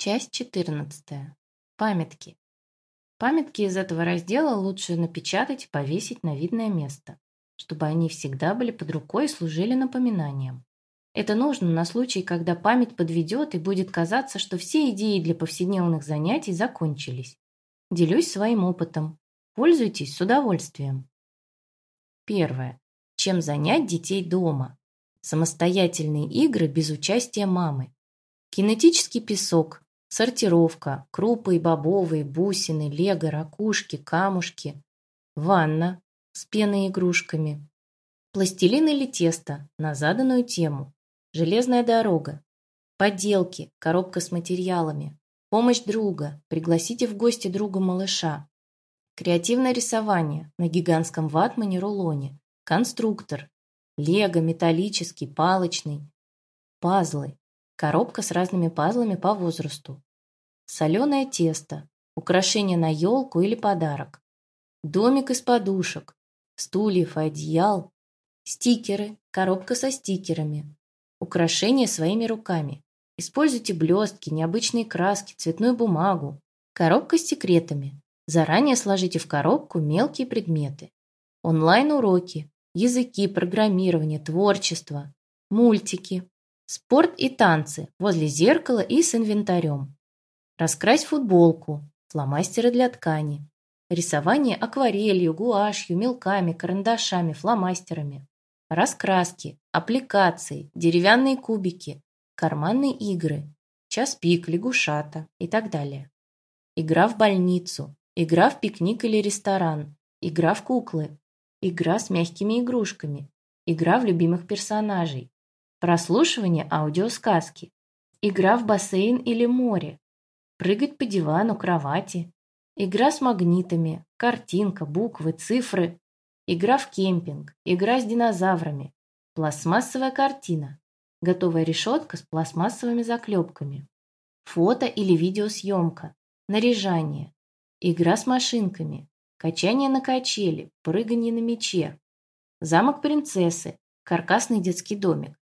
Часть 14. Памятки. Памятки из этого раздела лучше напечатать и повесить на видное место, чтобы они всегда были под рукой и служили напоминанием. Это нужно на случай, когда память подведет и будет казаться, что все идеи для повседневных занятий закончились. Делюсь своим опытом. Пользуйтесь с удовольствием. Первое. Чем занять детей дома? Самостоятельные игры без участия мамы. Кинетический песок, сортировка, крупы и бобовые, бусины, лего, ракушки, камушки, ванна с пеной и игрушками, пластилин или тесто на заданную тему, железная дорога, поделки, коробка с материалами, помощь друга, пригласите в гости друга малыша, креативное рисование на гигантском ватмане-рулоне, конструктор, лего металлический, палочный, пазлы, Коробка с разными пазлами по возрасту. Соленое тесто. Украшение на елку или подарок. Домик из подушек. Стульев и одеял. Стикеры. Коробка со стикерами. Украшения своими руками. Используйте блестки, необычные краски, цветную бумагу. Коробка с секретами. Заранее сложите в коробку мелкие предметы. Онлайн-уроки, языки, программирование, творчество, мультики, Спорт и танцы возле зеркала и с инвентарем. Раскрась футболку, фломастеры для ткани. Рисование акварелью, гуашью, мелками, карандашами, фломастерами. Раскраски, аппликации, деревянные кубики, карманные игры, час-пик, лягушата и так далее. Игра в больницу, игра в пикник или ресторан, игра в куклы, игра с мягкими игрушками, игра в любимых персонажей, прослушивание аудиосказки, игра в бассейн или море, прыгать по дивану, кровати, игра с магнитами, картинка, буквы, цифры, игра в кемпинг, игра с динозаврами, пластмассовая картина, готовая решетка с пластмассовыми заклепками, фото или видеосъемка, наряжание, игра с машинками, качание на качели, прыгание на мече, замок принцессы, каркасный детский домик,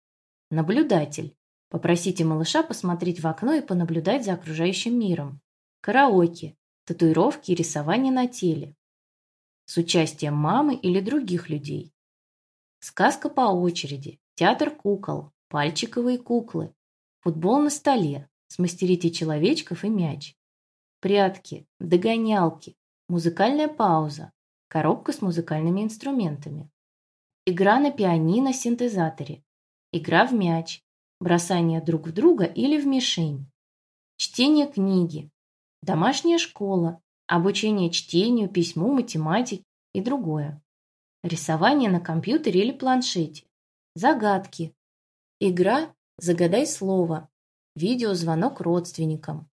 Наблюдатель. Попросите малыша посмотреть в окно и понаблюдать за окружающим миром. Караоке. Татуировки и рисование на теле. С участием мамы или других людей. Сказка по очереди. Театр кукол. Пальчиковые куклы. Футбол на столе. Смастерите человечков и мяч. Прятки. Догонялки. Музыкальная пауза. Коробка с музыкальными инструментами. Игра на пианино-синтезаторе. Игра в мяч, бросание друг в друга или в мишень. Чтение книги, домашняя школа, обучение чтению, письму, математике и другое. Рисование на компьютере или планшете. Загадки. Игра «Загадай слово». Видеозвонок родственникам.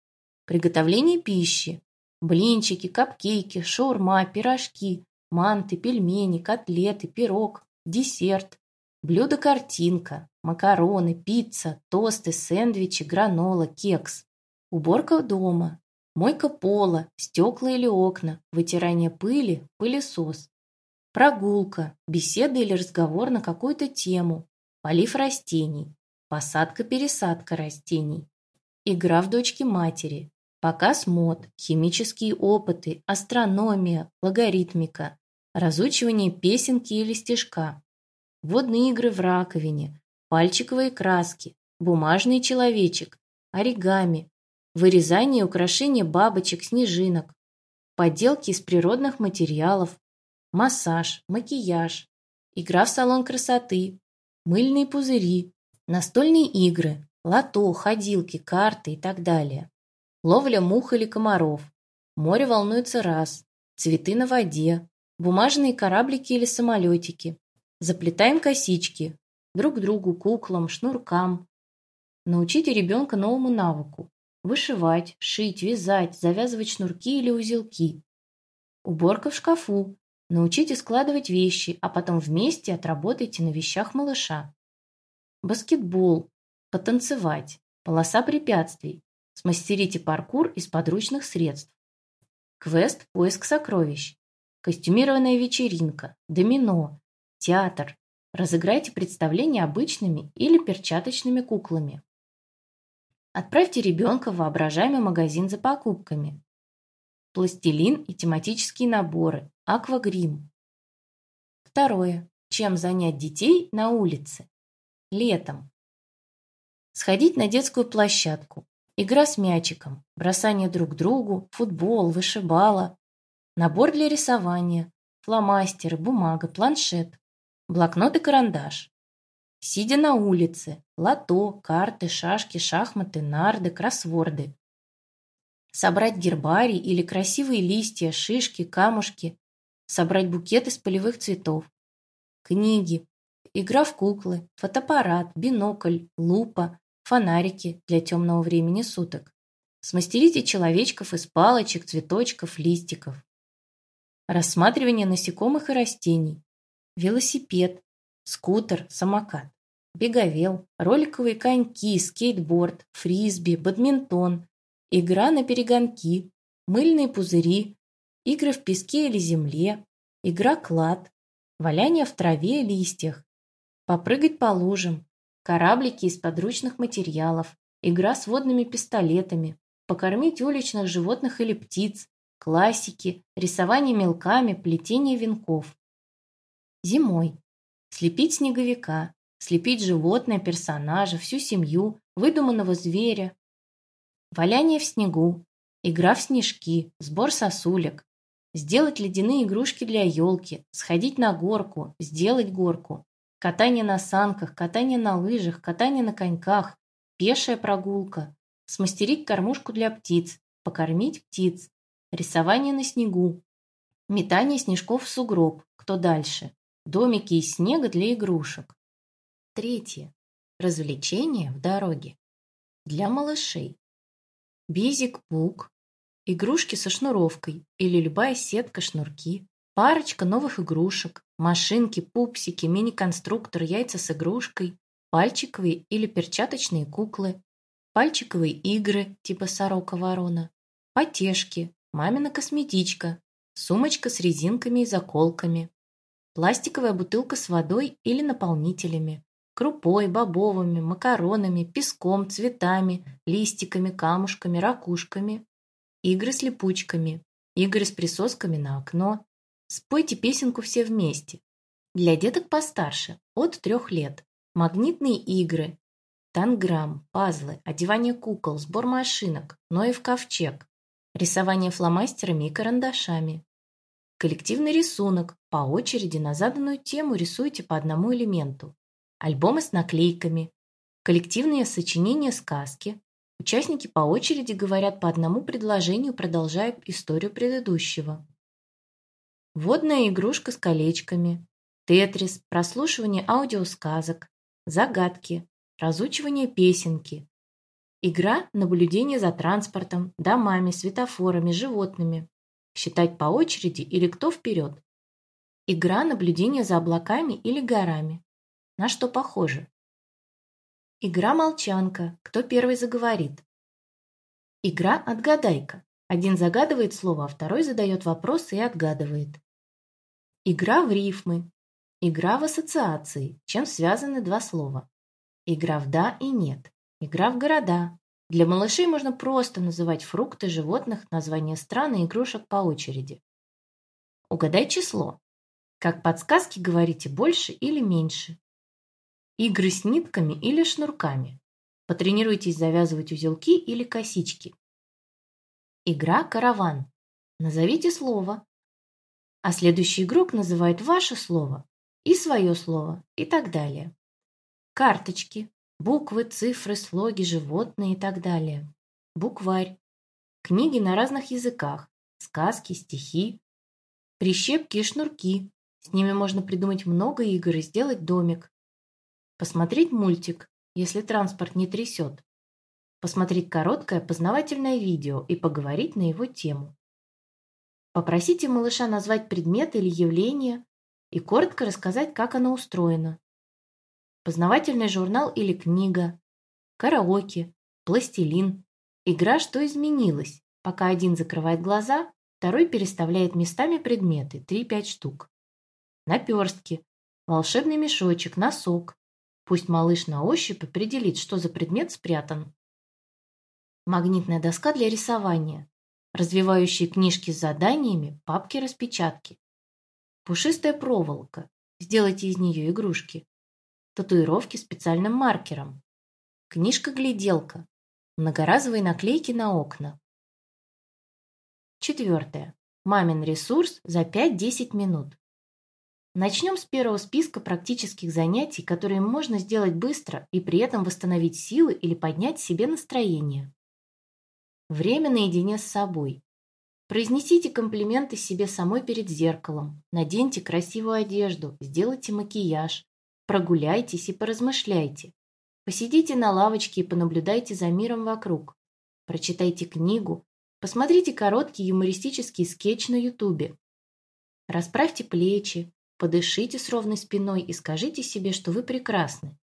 Приготовление пищи. Блинчики, капкейки, шаурма, пирожки, манты, пельмени, котлеты, пирог, десерт, Блюдо-картинка, макароны, пицца, тосты, сэндвичи, гранола, кекс. Уборка дома, мойка пола, стекла или окна, вытирание пыли, пылесос. Прогулка, беседа или разговор на какую-то тему, полив растений, посадка-пересадка растений. Игра в дочки-матери, показ мод, химические опыты, астрономия, логаритмика, разучивание песенки или стишка, водные игры в раковине, пальчиковые краски, бумажный человечек, оригами, вырезание и украшение бабочек, снежинок, поделки из природных материалов, массаж, макияж, игра в салон красоты, мыльные пузыри, настольные игры, лото, ходилки, карты и так далее. Ловля мух или комаров, море волнуется раз, цветы на воде, бумажные кораблики или самолетики, Заплетаем косички. Друг другу, куклам, шнуркам. Научите ребенка новому навыку. Вышивать, шить, вязать, завязывать шнурки или узелки. Уборка в шкафу. Научите складывать вещи, а потом вместе отработайте на вещах малыша. Баскетбол. Потанцевать. Полоса препятствий. Смастерите паркур из подручных средств. Квест «Поиск сокровищ». Костюмированная вечеринка. Домино театр. Разыграйте представление обычными или перчаточными куклами. Отправьте ребенка в воображаемый магазин за покупками. Пластилин и тематические наборы, аквагрим. Второе. Чем занять детей на улице? Летом. Сходить на детскую площадку. Игра с мячиком, бросание друг другу, футбол, вышибала. Набор для рисования, фломастеры, бумага, планшет, блокнот и карандаш. Сидя на улице, лото, карты, шашки, шахматы, нарды, кроссворды. Собрать гербарий или красивые листья, шишки, камушки. Собрать букет из полевых цветов. Книги, игра в куклы, фотоаппарат, бинокль, лупа, фонарики для темного времени суток. Смастерите человечков из палочек, цветочков, листиков. Рассматривание насекомых и растений. Велосипед, скутер, самокат. Беговел, роликовые коньки, скейтборд, фрисби, бадминтон, игра на перегонки, мыльные пузыри, игры в песке или земле, игра клад, валяние в траве и листьях, попрыгать по лужам, кораблики из подручных материалов, игра с водными пистолетами, покормить уличных животных или птиц, классики, рисование мелками, плетение венков. Зимой. Слепить снеговика, слепить животное, персонажа, всю семью, выдуманного зверя. Валяние в снегу, игра в снежки, сбор сосулек, сделать ледяные игрушки для елки, сходить на горку, сделать горку, Катание на санках, катание на лыжах, катание на коньках, пешая прогулка, смастерить кормушку для птиц, покормить птиц, рисование на снегу, метание снежков в сугроб, кто дальше, домики из снега для игрушек. Третье. Развлечения в дороге. Для малышей. Безик-пук, игрушки со шнуровкой или любая сетка-шнурки, Парочка новых игрушек, машинки, пупсики, мини-конструктор, яйца с игрушкой, пальчиковые или перчаточные куклы, пальчиковые игры типа сорока-ворона, потешки, мамина косметичка, сумочка с резинками и заколками, пластиковая бутылка с водой или наполнителями, крупой, бобовыми, макаронами, песком, цветами, листиками, камушками, ракушками, игры с липучками, игры с присосками на окно, Спойте песенку все вместе. Для деток постарше, от трех лет. Магнитные игры, танграмм, пазлы, одевание кукол, сбор машинок, Ноев ковчег, рисование фломастерами и карандашами. Коллективный рисунок. По очереди на заданную тему рисуйте по одному элементу. Альбомы с наклейками. Коллективные сочинения сказки. Участники по очереди говорят по одному предложению, продолжая историю предыдущего. Водная игрушка с колечками, тетрис, прослушивание аудиосказок, загадки, разучивание песенки, игра наблюдение за транспортом, домами, светофорами, животными, считать по очереди или кто вперед, игра наблюдение за облаками или горами, на что похоже, игра молчанка, кто первый заговорит, игра отгадайка, один загадывает слово, а второй задает вопрос и отгадывает. Игра в рифмы. Игра в ассоциации, чем связаны два слова. Игра в «да» и «нет». Игра в города. Для малышей можно просто называть фрукты, животных, названия стран и игрушек по очереди. Угадай число. Как подсказки говорите больше или меньше. Игры с нитками или шнурками. Потренируйтесь завязывать узелки или косички. Игра «Караван». Назовите слово, а следующий игрок называет ваше слово и свое слово и так далее. Карточки, буквы, цифры, слоги, животные и так далее. Букварь. Книги на разных языках, сказки, стихи, прищепки и шнурки. С ними можно придумать много игр и сделать домик. Посмотреть мультик, если транспорт не трясет. Посмотреть короткое познавательное видео и поговорить на его тему. Попросите малыша назвать предмет или явление и коротко рассказать, как оно устроено. Познавательный журнал или книга, караоке, пластилин, игра «Что изменилось?», пока один закрывает глаза, второй переставляет местами предметы, 3-5 штук. Наперстки, волшебный мешочек, носок. Пусть малыш на ощупь определит, что за предмет спрятан. магнитная доска для рисования, развивающие книжки с заданиями, папки-распечатки, пушистая проволока, сделайте из нее игрушки, татуировки специальным маркером, книжка-гляделка, многоразовые наклейки на окна. Четвертое. Мамин ресурс за 5-10 минут. Начнем с первого списка практических занятий, которые можно сделать быстро и при этом восстановить силы или поднять себе настроение. Время наедине с собой. Произнесите комплименты себе самой перед зеркалом, наденьте красивую одежду, сделайте макияж, прогуляйтесь и поразмышляйте. Посидите на лавочке и понаблюдайте за миром вокруг. Прочитайте книгу, посмотрите короткий юмористический скетч на ютубе. Расправьте плечи, Подышите с ровной спиной и скажите себе, что вы прекрасны.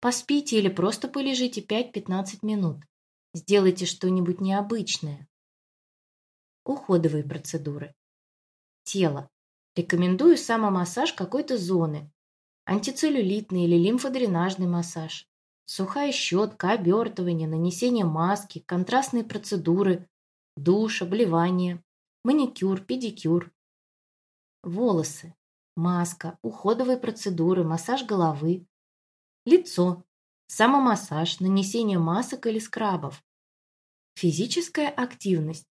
Поспите или просто полежите 5-15 минут. Сделайте что-нибудь необычное. Уходовые процедуры. Тело. Рекомендую самомассаж какой-то зоны. Антицеллюлитный или лимфодренажный массаж. Сухая щетка, обертывание, нанесение маски, контрастные процедуры, душ, обливание, маникюр, педикюр. Волосы маска, уходовые процедуры, массаж головы. Лицо, самомассаж, нанесение масок или скрабов. Физическая активность.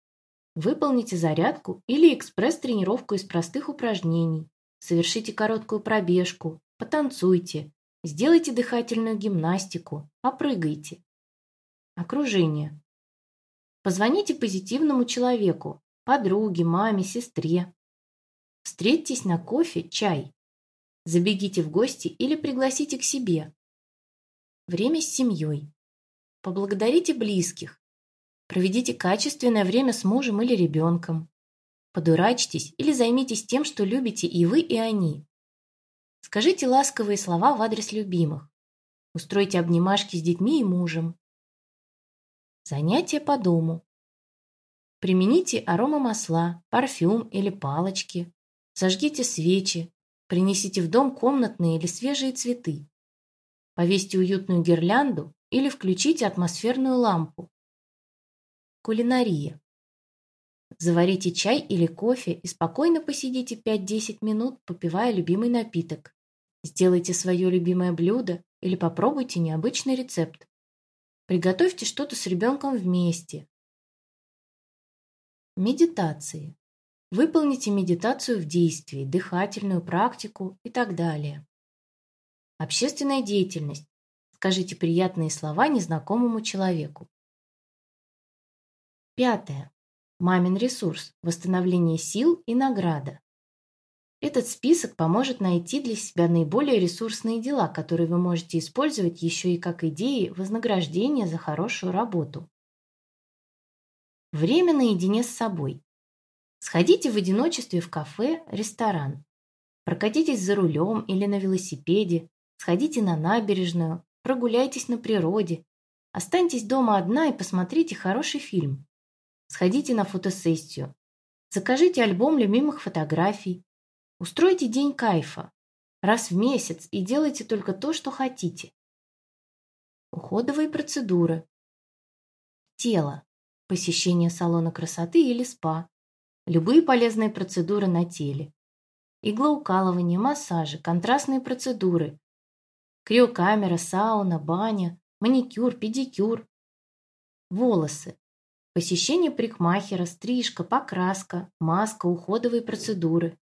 Выполните зарядку или экспресс-тренировку из простых упражнений. Совершите короткую пробежку, потанцуйте, сделайте дыхательную гимнастику, попрыгайте. Окружение. Позвоните позитивному человеку, подруге, маме, сестре, Встретьтесь на кофе, чай. Забегите в гости или пригласите к себе. Время с семьей. Поблагодарите близких. Проведите качественное время с мужем или ребенком. Подурачьтесь или займитесь тем, что любите и вы, и они. Скажите ласковые слова в адрес любимых. Устройте обнимашки с детьми и мужем. Занятия по дому. Примените аромамасла, парфюм или палочки. Зажгите свечи, принесите в дом комнатные или свежие цветы. Повесьте уютную гирлянду или включите атмосферную лампу. Кулинария. Заварите чай или кофе и спокойно посидите 5-10 минут, попивая любимый напиток. Сделайте свое любимое блюдо или попробуйте необычный рецепт. Приготовьте что-то с ребенком вместе. Медитации. Выполните медитацию в действии, дыхательную практику и так далее. Общественная деятельность. Скажите приятные слова незнакомому человеку. Пятое. Мамин ресурс. Восстановление сил и награда. Этот список поможет найти для себя наиболее ресурсные дела, которые вы можете использовать еще и как идеи вознаграждения за хорошую работу. Время наедине с собой. Сходите в одиночестве в кафе, ресторан. Прокатитесь за рулем или на велосипеде, сходите на набережную, прогуляйтесь на природе. Останьтесь дома одна и посмотрите хороший фильм. Сходите на фотосессию. Закажите альбом любимых фотографий. Устройте день кайфа. Раз в месяц и делайте только то, что хотите. Уходовые процедуры. Тело. Посещение салона красоты или спа любые полезные процедуры на теле. Иглоукалывание, массажи, контрастные процедуры, криокамера, сауна, баня, маникюр, педикюр. Волосы. Посещение парикмахера, стрижка, покраска, маска, уходовые процедуры.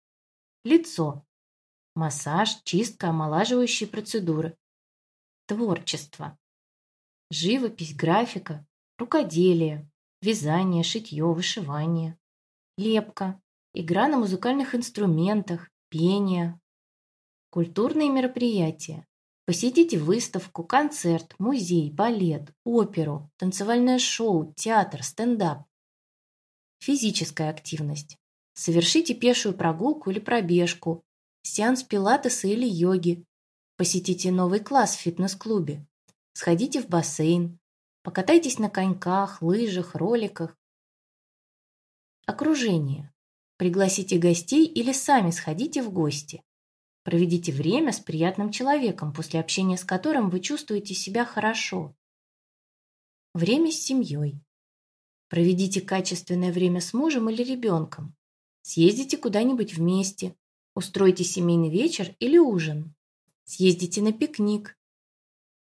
Лицо. Массаж, чистка, омолаживающие процедуры. Творчество. Живопись, графика, рукоделие, вязание, шитье, вышивание лепка, игра на музыкальных инструментах, пение. Культурные мероприятия. Посетите выставку, концерт, музей, балет, оперу, танцевальное шоу, театр, стендап. Физическая активность. Совершите пешую прогулку или пробежку, сеанс пилатеса или йоги. Посетите новый класс в фитнес-клубе. Сходите в бассейн. Покатайтесь на коньках, лыжах, роликах. Окружение. Пригласите гостей или сами сходите в гости. Проведите время с приятным человеком, после общения с которым вы чувствуете себя хорошо. Время с семьей. Проведите качественное время с мужем или ребенком. Съездите куда-нибудь вместе. Устройте семейный вечер или ужин. Съездите на пикник.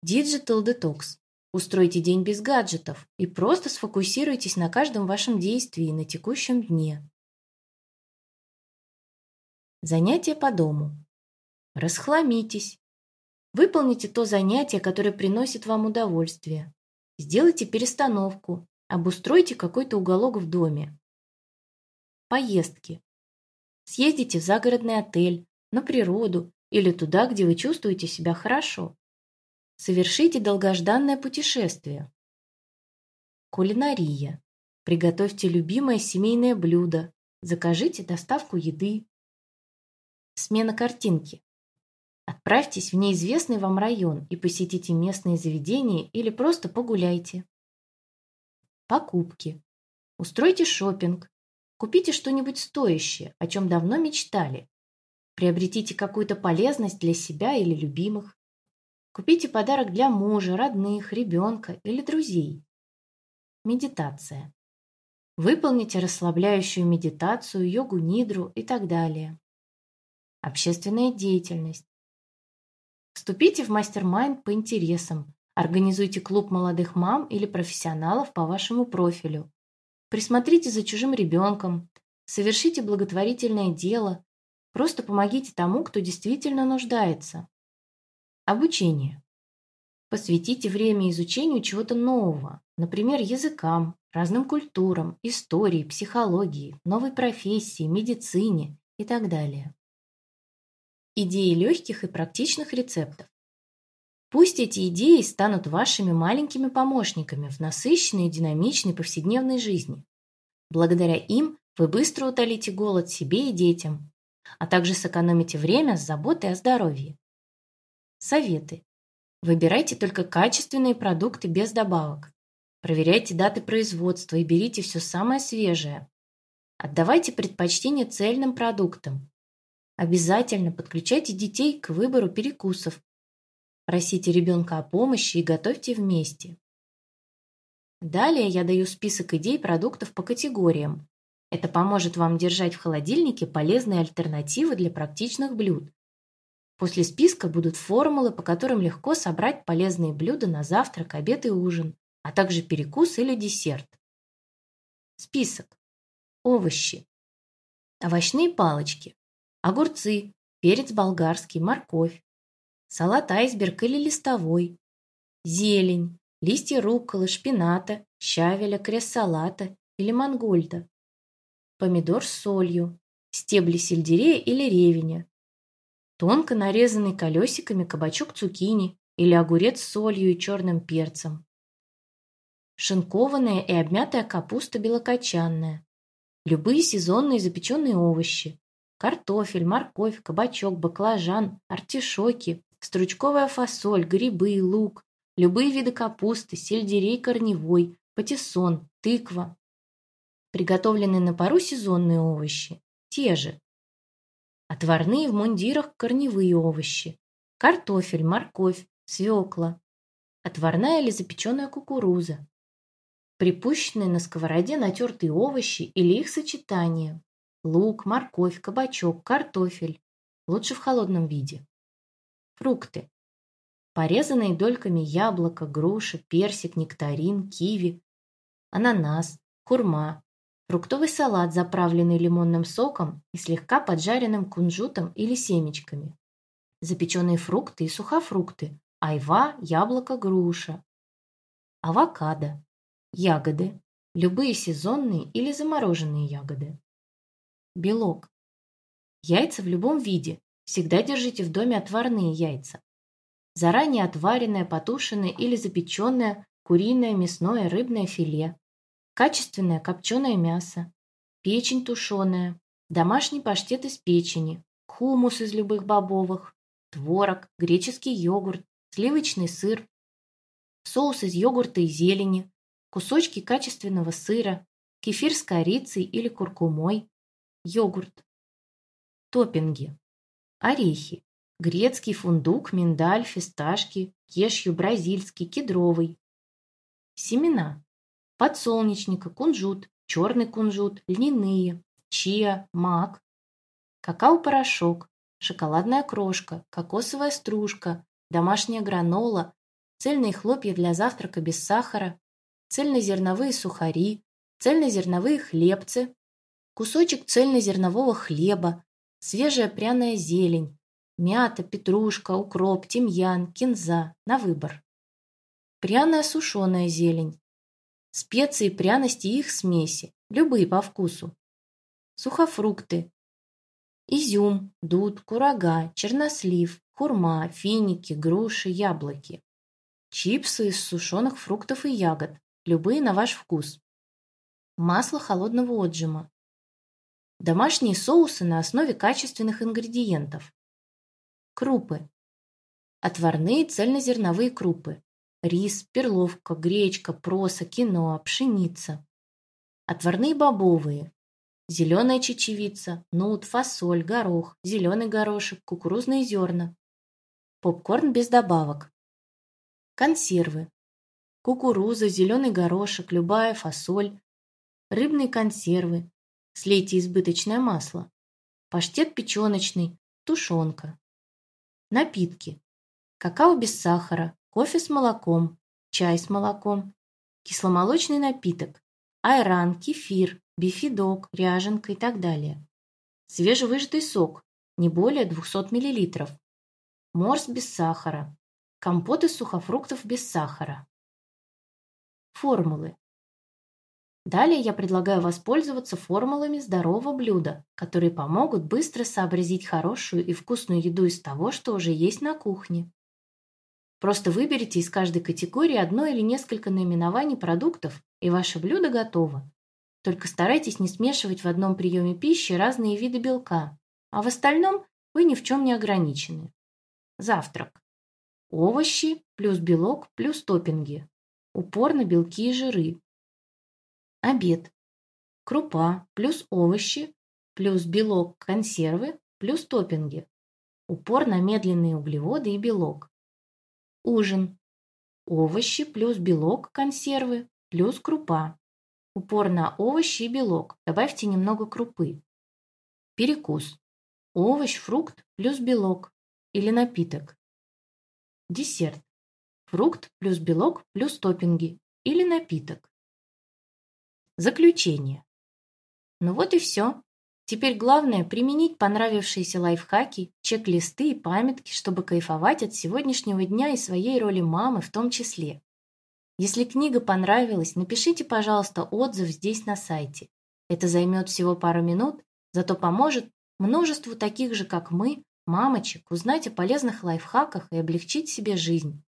Digital Detox. Устройте день без гаджетов и просто сфокусируйтесь на каждом вашем действии на текущем дне. Занятия по дому. Расхламитесь. Выполните то занятие, которое приносит вам удовольствие. Сделайте перестановку. Обустройте какой-то уголок в доме. Поездки. Съездите в загородный отель, на природу или туда, где вы чувствуете себя хорошо. Совершите долгожданное путешествие. Кулинария. Приготовьте любимое семейное блюдо. Закажите доставку еды. Смена картинки. Отправьтесь в неизвестный вам район и посетите местные заведения или просто погуляйте. Покупки. Устройте шопинг. Купите что-нибудь стоящее, о чем давно мечтали. Приобретите какую-то полезность для себя или любимых. Купите подарок для мужа, родных, ребенка или друзей. Медитация. Выполните расслабляющую медитацию, йогу-нидру и так далее. Общественная деятельность. Вступите в мастер-майнд по интересам. Организуйте клуб молодых мам или профессионалов по вашему профилю. Присмотрите за чужим ребенком. Совершите благотворительное дело. Просто помогите тому, кто действительно нуждается. Обучение. Посвятите время изучению чего-то нового, например, языкам, разным культурам, истории, психологии, новой профессии, медицине и так далее идеи легких и практичных рецептов. Пусть эти идеи станут вашими маленькими помощниками в насыщенной и динамичной повседневной жизни. Благодаря им вы быстро утолите голод себе и детям, а также сэкономите время с заботой о здоровье. Советы. Выбирайте только качественные продукты без добавок. Проверяйте даты производства и берите все самое свежее. Отдавайте предпочтение цельным продуктам, Обязательно подключайте детей к выбору перекусов. Просите ребенка о помощи и готовьте вместе. Далее я даю список идей продуктов по категориям. Это поможет вам держать в холодильнике полезные альтернативы для практичных блюд. После списка будут формулы, по которым легко собрать полезные блюда на завтрак, обед и ужин, а также перекус или десерт. Список. Овощи. Овощные палочки огурцы, перец болгарский, морковь, салат айсберг или листовой, зелень, листья рукколы, шпината, щавеля, крест-салата или мангольда, помидор с солью, стебли сельдерея или ревеня, тонко нарезанный колесиками кабачок цукини или огурец с солью и черным перцем, шинкованная и обмятая капуста белокочанная, любые сезонные запеченные овощи, Картофель, морковь, кабачок, баклажан, артишоки, стручковая фасоль, грибы, лук, любые виды капусты, сельдерей корневой, патиссон, тыква. Приготовленные на пару сезонные овощи. Те же. Отварные в мундирах корневые овощи. Картофель, морковь, свекла. Отварная или запеченная кукуруза. Припущенные на сковороде натертые овощи или их сочетание лук, морковь, кабачок, картофель. Лучше в холодном виде. Фрукты. Порезанные дольками яблоко, груша, персик, нектарин, киви, ананас, курма, фруктовый салат, заправленный лимонным соком и слегка поджаренным кунжутом или семечками, запеченные фрукты и сухофрукты, айва, яблоко, груша, авокадо, ягоды, любые сезонные или замороженные ягоды. Белок. Яйца в любом виде. Всегда держите в доме отварные яйца. Заранее отваренное, потушенное или запеченное куриное, мясное, рыбное филе. Качественное копченое мясо. Печень тушеная. Домашний паштет из печени. Хумус из любых бобовых. Творог, греческий йогурт, сливочный сыр. Соус из йогурта и зелени. Кусочки качественного сыра. Кефир с корицей или куркумой йогурт. Топпинги. Орехи. Грецкий фундук, миндаль, фисташки, кешью, бразильский, кедровый. Семена. подсолнечника, кунжут, черный кунжут, льняные, чиа, мак, какао-порошок, шоколадная крошка, кокосовая стружка, домашняя гранола, цельные хлопья для завтрака без сахара, цельнозерновые сухари, цельнозерновые хлебцы, кусочек цельнозернового хлеба, свежая пряная зелень, мята, петрушка, укроп, тимьян, кинза на выбор. Пряная сушеная зелень, специи, пряности и их смеси, любые по вкусу. Сухофрукты, изюм, дуд, курага, чернослив, хурма, финики, груши, яблоки. Чипсы из сушеных фруктов и ягод, любые на ваш вкус. Масло холодного отжима. Домашние соусы на основе качественных ингредиентов. Крупы. Отварные цельнозерновые крупы. Рис, перловка, гречка, проса, киноа, пшеница. Отварные бобовые. Зеленая чечевица, нут, фасоль, горох, зеленый горошек, кукурузные зерна. Попкорн без добавок. Консервы. Кукуруза, зеленый горошек, любая фасоль. Рыбные консервы. Слейте избыточное масло. Паштет печеночный, тушенка. Напитки. Какао без сахара, кофе с молоком, чай с молоком, кисломолочный напиток, айран, кефир, бифидок, ряженка и так далее. Свежевыжатый сок, не более 200 мл. Морс без сахара, Компот из сухофруктов без сахара. Формулы. Далее я предлагаю воспользоваться формулами здорового блюда, которые помогут быстро сообразить хорошую и вкусную еду из того, что уже есть на кухне. Просто выберите из каждой категории одно или несколько наименований продуктов, и ваше блюдо готово. Только старайтесь не смешивать в одном приеме пищи разные виды белка, а в остальном вы ни в чем не ограничены. Завтрак. Овощи плюс белок плюс топпинги. Упор на белки и жиры. Обед. Крупа плюс овощи плюс белок консервы плюс топпинги. Упор на медленные углеводы и белок. Ужин. Овощи плюс белок консервы плюс крупа. Упор на овощи и белок. Добавьте немного крупы. Перекус. Овощ, фрукт плюс белок или напиток. Десерт. Фрукт плюс белок плюс топпинги или напиток. Заключение. Ну вот и все. Теперь главное применить понравившиеся лайфхаки, чек-листы и памятки, чтобы кайфовать от сегодняшнего дня и своей роли мамы в том числе. Если книга понравилась, напишите, пожалуйста, отзыв здесь на сайте. Это займет всего пару минут, зато поможет множеству таких же, как мы, мамочек, узнать о полезных лайфхаках и облегчить себе жизнь.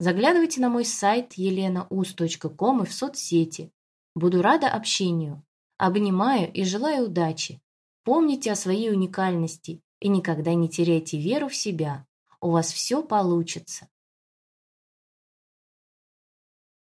Заглядывайте на мой сайт elenaus.com и в соцсети. Буду рада общению. Обнимаю и желаю удачи. Помните о своей уникальности и никогда не теряйте веру в себя. У вас все получится.